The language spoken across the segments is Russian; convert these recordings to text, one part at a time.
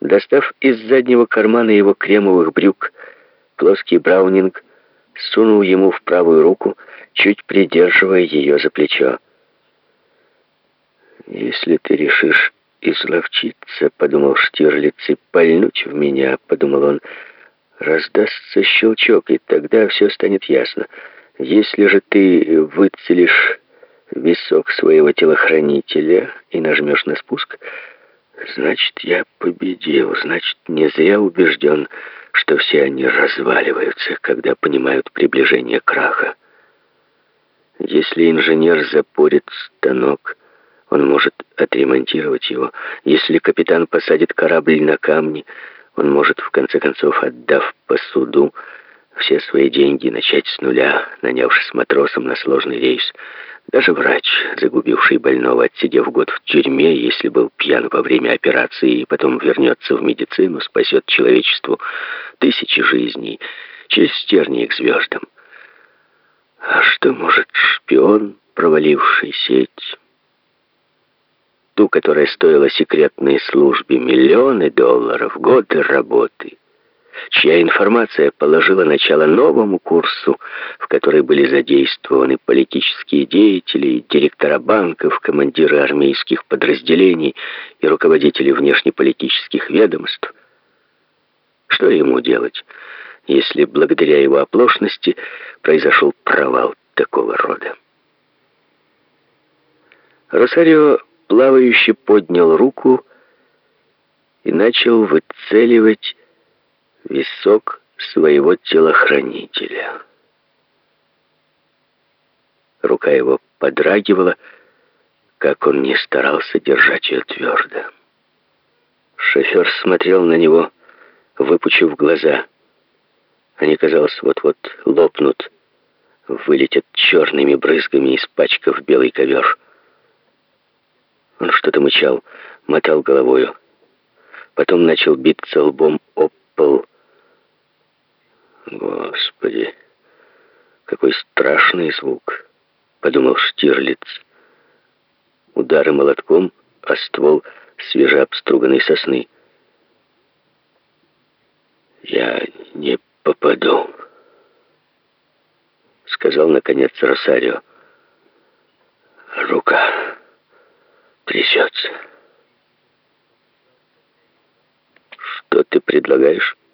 Достав из заднего кармана его кремовых брюк плоский браунинг, сунул ему в правую руку, чуть придерживая ее за плечо. «Если ты решишь изловчиться», — подумал Штирлиц, — «и пальнуть в меня», — подумал он, — «раздастся щелчок, и тогда все станет ясно. Если же ты выцелишь висок своего телохранителя и нажмешь на спуск, значит, я победил, значит, не зря убежден, что все они разваливаются, когда понимают приближение краха. Если инженер запорит станок, он может отремонтировать его. Если капитан посадит корабль на камни, он может, в конце концов, отдав посуду, все свои деньги начать с нуля, нанявшись матросом на сложный рейс. Даже врач, загубивший больного, отсидев год в тюрьме, если был пьян во время операции и потом вернется в медицину, спасет человечеству тысячи жизней через тернии к звездам. А что может шпион, проваливший сеть? Ту, которая стоила секретной службе миллионы долларов, годы работы — чья информация положила начало новому курсу, в который были задействованы политические деятели, директора банков, командиры армейских подразделений и руководители внешнеполитических ведомств. Что ему делать, если благодаря его оплошности произошел провал такого рода? Росарио плавающе поднял руку и начал выцеливать висок своего телохранителя. Рука его подрагивала, как он не старался держать ее твердо. Шофер смотрел на него, выпучив глаза. Они, казалось, вот-вот лопнут, вылетят черными брызгами, испачкав белый ковер. Он что-то мычал, мотал головою. Потом начал биться лбом об пол, «Господи, какой страшный звук!» — подумал Штирлиц. Удары молотком о ствол свежеобструганной сосны. «Я не попаду», — сказал, наконец, Росарио. «Рука трясется». «Что ты предлагаешь?» —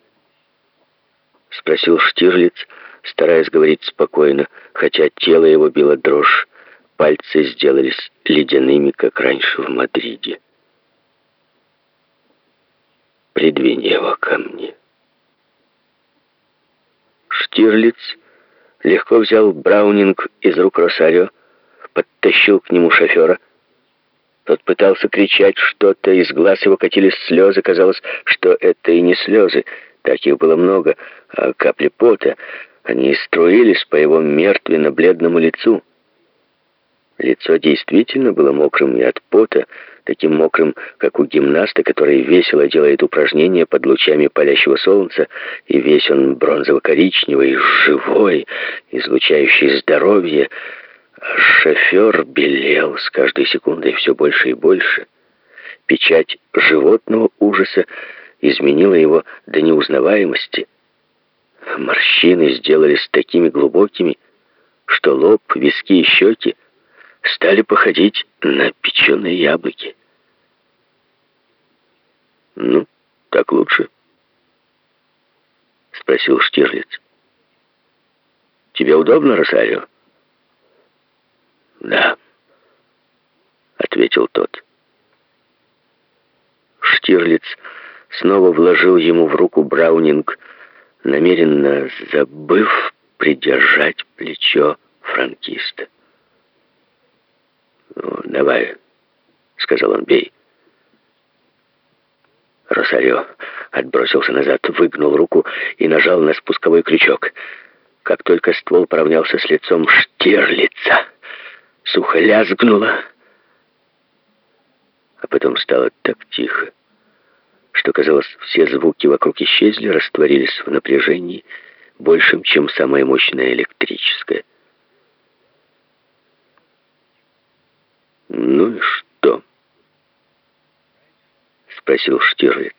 спросил Штирлиц, стараясь говорить спокойно, хотя тело его било дрожь. Пальцы сделались ледяными, как раньше в Мадриде. «Придвинь его ко мне». Штирлиц легко взял Браунинг из рук Росарио, подтащил к нему шофера. Тот пытался кричать что-то, из глаз его катились слезы. Казалось, что это и не слезы. Таких было много, а капли пота, они струились по его мертвенно-бледному лицу. Лицо действительно было мокрым и от пота, таким мокрым, как у гимнаста, который весело делает упражнения под лучами палящего солнца, и весь он бронзово-коричневый, живой, излучающий здоровье. А шофер белел с каждой секундой все больше и больше. Печать животного ужаса изменила его до неузнаваемости. Морщины сделались такими глубокими, что лоб, виски и щеки стали походить на печеные яблоки. «Ну, так лучше?» — спросил Штирлиц. «Тебе удобно, Росарио?» «Да», — ответил тот. Штирлиц снова вложил ему в руку Браунинг, намеренно забыв придержать плечо франкиста. «Ну, давай», — сказал он, — «бей». Росарио отбросился назад, выгнул руку и нажал на спусковой крючок. Как только ствол поравнялся с лицом Штирлица, сухо лязгнуло, а потом стало так тихо, что, казалось, все звуки вокруг исчезли, растворились в напряжении, большим, чем самое мощное электрическое. «Ну и что?» — спросил Штирлиц.